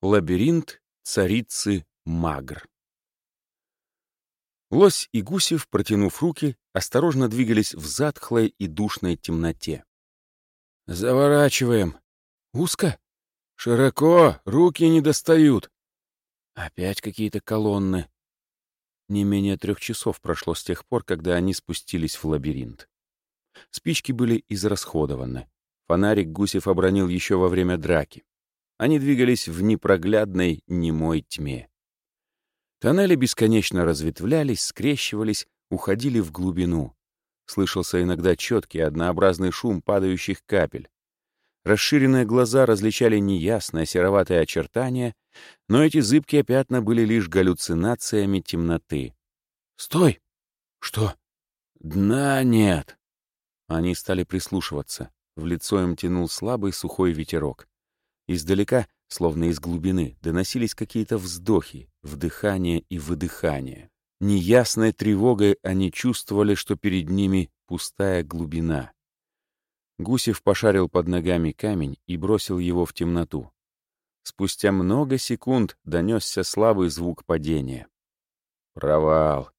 Лабиринт царицы Магр. Лось и Гусев, протянув руки, осторожно двигались в затхлой и душной темноте. «Заворачиваем. Узко? Широко, руки не достают. Опять какие-то колонны». Не менее трех часов прошло с тех пор, когда они спустились в лабиринт. Спички были израсходованы. Фонарик Гусев обронил еще во время драки. Они двигались в непроглядной немой тьме. Тоннели бесконечно разветвлялись, скрещивались, уходили в глубину. Слышался иногда четкий, однообразный шум падающих капель. Расширенные глаза различали неясное сероватое очертание, но эти зыбкие пятна были лишь галлюцинациями темноты. «Стой!» «Что?» «Дна нет!» Они стали прислушиваться. В лицо им тянул слабый сухой ветерок. Издалека, словно из глубины, доносились какие-то вздохи, вдыхание и выдыхание. Неясной тревогой они чувствовали, что перед ними пустая глубина. Гусев пошарил под ногами камень и бросил его в темноту. Спустя много секунд донесся слабый звук падения. Провал.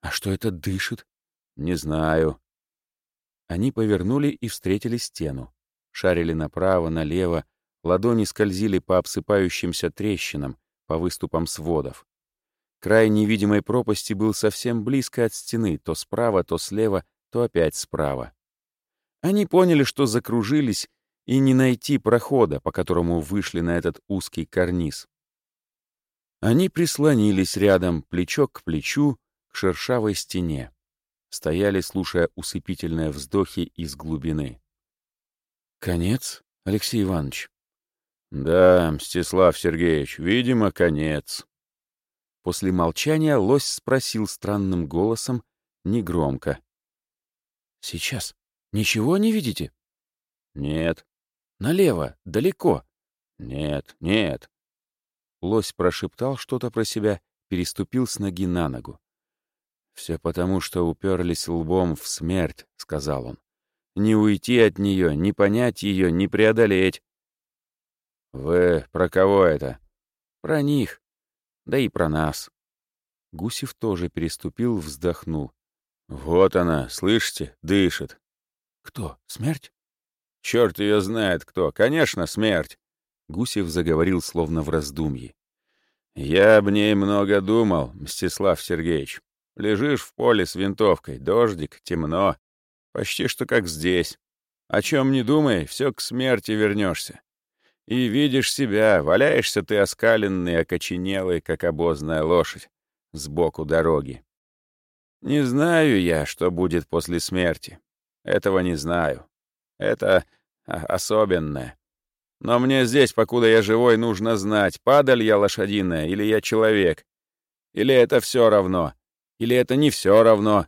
А что это дышит? Не знаю. Они повернули и встретили стену. Шарили направо, налево, Ладони скользили по обсыпающимся трещинам, по выступам сводов. Край невидимой пропасти был совсем близко от стены, то справа, то слева, то опять справа. Они поняли, что закружились, и не найти прохода, по которому вышли на этот узкий карниз. Они прислонились рядом, плечо к плечу, к шершавой стене. Стояли, слушая усыпительные вздохи из глубины. «Конец, Алексей Иванович?» «Да, Мстислав Сергеевич, видимо, конец». После молчания лось спросил странным голосом, негромко. «Сейчас. Ничего не видите?» «Нет». «Налево, далеко?» «Нет, нет». Лось прошептал что-то про себя, переступил с ноги на ногу. «Все потому, что уперлись лбом в смерть», — сказал он. «Не уйти от нее, не понять ее, не преодолеть. «Вы про кого это?» «Про них. Да и про нас». Гусев тоже переступил, вздохнул. «Вот она, слышите, дышит». «Кто? Смерть?» «Черт ее знает кто. Конечно, смерть!» Гусев заговорил словно в раздумье. «Я об ней много думал, Мстислав Сергеевич. Лежишь в поле с винтовкой, дождик, темно. Почти что как здесь. О чем не думай, все к смерти вернешься. И видишь себя, валяешься ты оскаленный, окоченелый, как обозная лошадь, сбоку дороги. Не знаю я, что будет после смерти. Этого не знаю. Это особенное. Но мне здесь, покуда я живой, нужно знать, падаль я лошадиная или я человек. Или это все равно. Или это не все равно.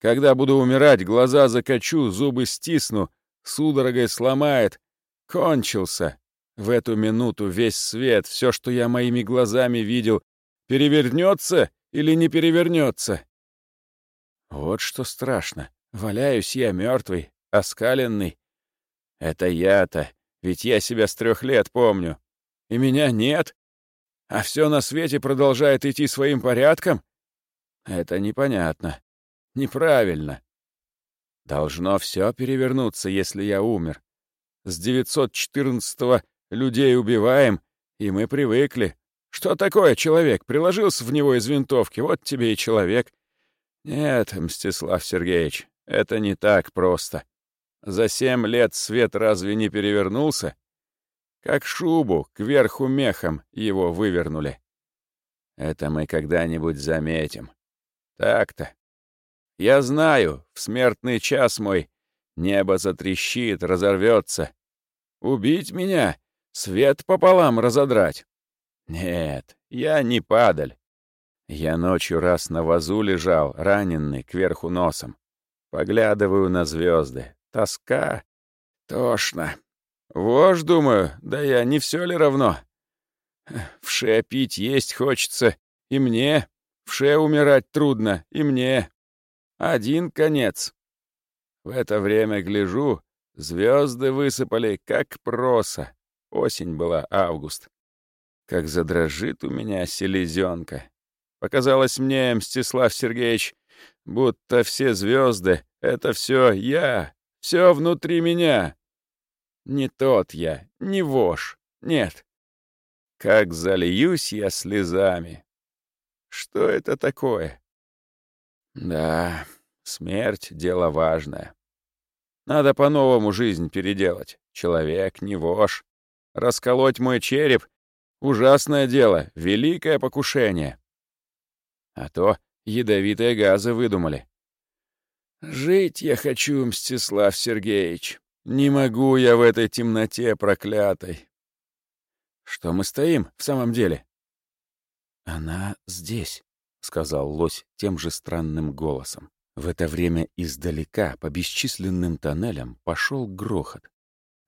Когда буду умирать, глаза закачу, зубы стисну, судорогой сломает, Кончился. В эту минуту весь свет, все, что я моими глазами видел, перевернется или не перевернется. Вот что страшно. Валяюсь я мертвый, оскаленный. Это я-то, ведь я себя с трех лет помню. И меня нет. А все на свете продолжает идти своим порядком? Это непонятно. Неправильно. Должно все перевернуться, если я умер. С 914-го людей убиваем, и мы привыкли. Что такое человек? Приложился в него из винтовки, вот тебе и человек. Нет, Мстислав Сергеевич, это не так просто. За семь лет свет разве не перевернулся? Как шубу, кверху мехом его вывернули. Это мы когда-нибудь заметим. Так-то. Я знаю, в смертный час мой Небо затрещит, разорвется. Убить меня? Свет пополам разодрать? Нет, я не падаль. Я ночью раз на вазу лежал, раненый, кверху носом. Поглядываю на звезды. Тоска. Тошно. Вож, думаю, да я не все ли равно? Вше пить есть хочется. И мне. Вше умирать трудно. И мне. Один конец. В это время гляжу, звезды высыпали, как проса. Осень была, август. Как задрожит у меня селезенка. Показалось мне, Мстислав Сергеевич, будто все звезды — это все я, все внутри меня. Не тот я, не вож, нет. Как зальюсь я слезами. Что это такое? Да, смерть — дело важное. Надо по-новому жизнь переделать. Человек не вож. Расколоть мой череп — ужасное дело, великое покушение. А то ядовитые газы выдумали. Жить я хочу, Мстислав Сергеевич. Не могу я в этой темноте проклятой. Что мы стоим в самом деле? Она здесь, — сказал лось тем же странным голосом. В это время издалека, по бесчисленным тоннелям, пошел грохот.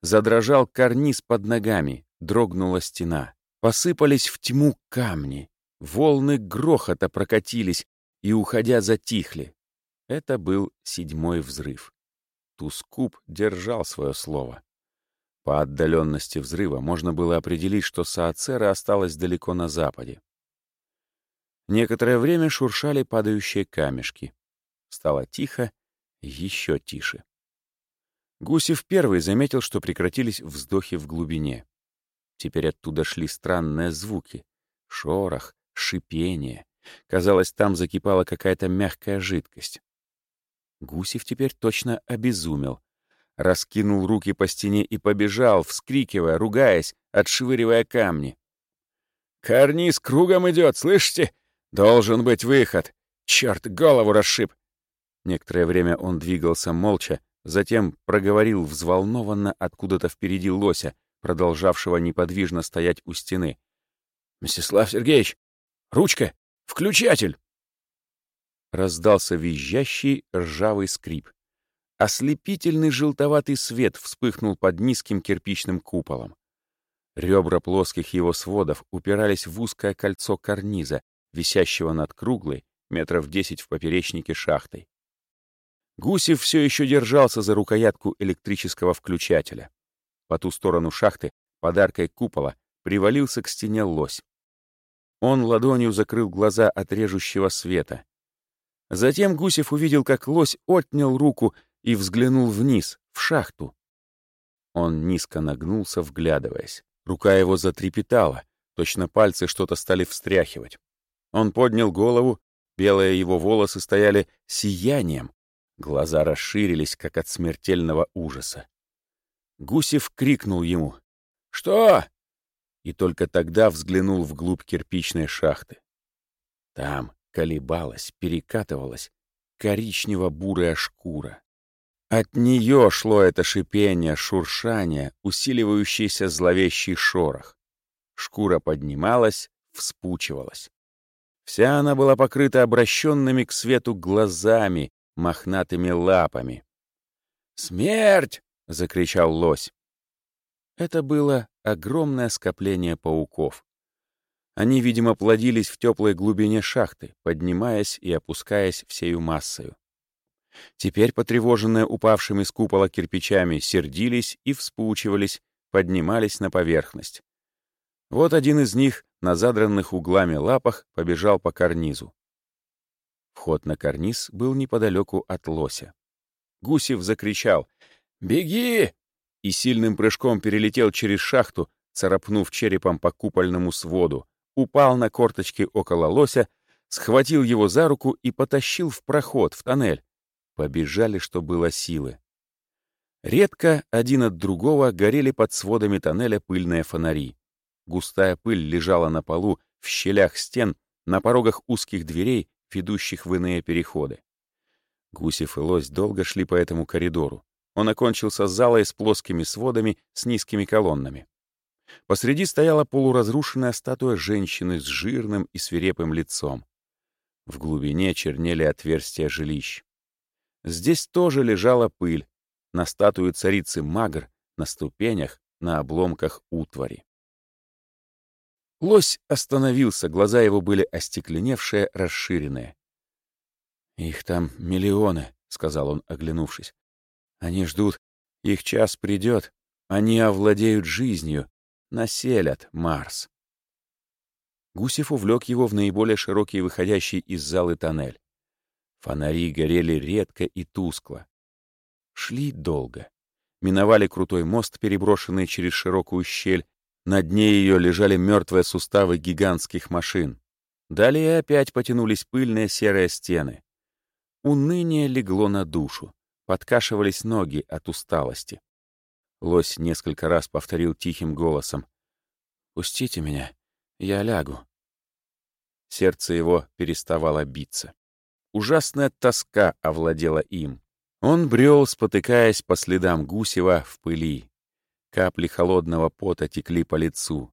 Задрожал карниз под ногами, дрогнула стена. Посыпались в тьму камни. Волны грохота прокатились и, уходя, затихли. Это был седьмой взрыв. Тускуб держал свое слово. По отдаленности взрыва можно было определить, что Саацера осталась далеко на западе. Некоторое время шуршали падающие камешки. Стало тихо, еще тише. Гусев первый заметил, что прекратились вздохи в глубине. Теперь оттуда шли странные звуки. Шорох, шипение. Казалось, там закипала какая-то мягкая жидкость. Гусев теперь точно обезумел. Раскинул руки по стене и побежал, вскрикивая, ругаясь, отшвыривая камни. «Карниз кругом идет, слышите? Должен быть выход! Черт, голову расшиб!» Некоторое время он двигался молча, затем проговорил взволнованно откуда-то впереди лося, продолжавшего неподвижно стоять у стены. «Мстислав Сергеевич! Ручка! Включатель!» Раздался визжащий ржавый скрип. Ослепительный желтоватый свет вспыхнул под низким кирпичным куполом. Ребра плоских его сводов упирались в узкое кольцо карниза, висящего над круглой, метров десять в поперечнике шахтой. Гусев все еще держался за рукоятку электрического включателя. По ту сторону шахты, подаркой купола, привалился к стене лось. Он ладонью закрыл глаза от режущего света. Затем Гусев увидел, как лось отнял руку и взглянул вниз, в шахту. Он низко нагнулся, вглядываясь. Рука его затрепетала, точно пальцы что-то стали встряхивать. Он поднял голову, белые его волосы стояли сиянием, глаза расширились, как от смертельного ужаса. Гусев крикнул ему «Что?» и только тогда взглянул вглубь кирпичной шахты. Там, колебалась, перекатывалась коричнево-бурая шкура. От нее шло это шипение, шуршание, усиливающийся зловещий шорох. Шкура поднималась, вспучивалась. Вся она была покрыта обращенными к свету глазами, мохнатыми лапами. «Смерть!» — закричал лось. Это было огромное скопление пауков. Они, видимо, плодились в теплой глубине шахты, поднимаясь и опускаясь всею массою. Теперь, потревоженные упавшими с купола кирпичами, сердились и вспучивались, поднимались на поверхность. Вот один из них на задранных углами лапах побежал по карнизу. Вход на карниз был неподалеку от лося. Гусев закричал «Беги!» и сильным прыжком перелетел через шахту, царапнув черепом по купольному своду, упал на корточки около лося, схватил его за руку и потащил в проход, в тоннель. Побежали, что было силы. Редко один от другого горели под сводами тоннеля пыльные фонари. Густая пыль лежала на полу, в щелях стен, на порогах узких дверей, ведущих в иные переходы. Гусев и лось долго шли по этому коридору. Он окончился залой с плоскими сводами, с низкими колоннами. Посреди стояла полуразрушенная статуя женщины с жирным и свирепым лицом. В глубине чернели отверстия жилищ. Здесь тоже лежала пыль. На статуе царицы Магр, на ступенях, на обломках утвари. Лось остановился, глаза его были остекленевшие, расширенные. «Их там миллионы», — сказал он, оглянувшись. «Они ждут, их час придет, они овладеют жизнью, Населят Марс. Гусев увлек его в наиболее широкий выходящий из залы тоннель. Фонари горели редко и тускло. Шли долго. Миновали крутой мост, переброшенный через широкую щель. На дне ее лежали мертвые суставы гигантских машин. Далее опять потянулись пыльные серые стены. Уныние легло на душу. Подкашивались ноги от усталости. Лось несколько раз повторил тихим голосом. «Пустите меня, я лягу». Сердце его переставало биться. Ужасная тоска овладела им. Он брел, спотыкаясь по следам Гусева в пыли. Капли холодного пота текли по лицу.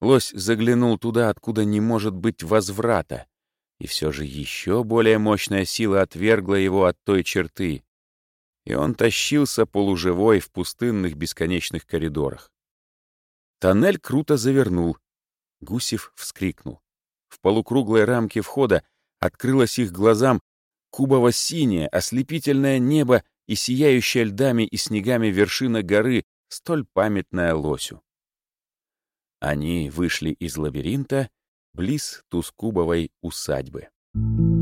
Лось заглянул туда, откуда не может быть возврата. И все же еще более мощная сила отвергла его от той черты. И он тащился полуживой в пустынных бесконечных коридорах. Тоннель круто завернул. Гусев вскрикнул. В полукруглой рамке входа открылось их глазам кубово-синее, ослепительное небо и сияющая льдами и снегами вершина горы, столь памятная лосю. Они вышли из лабиринта близ Тускубовой усадьбы. Thank you.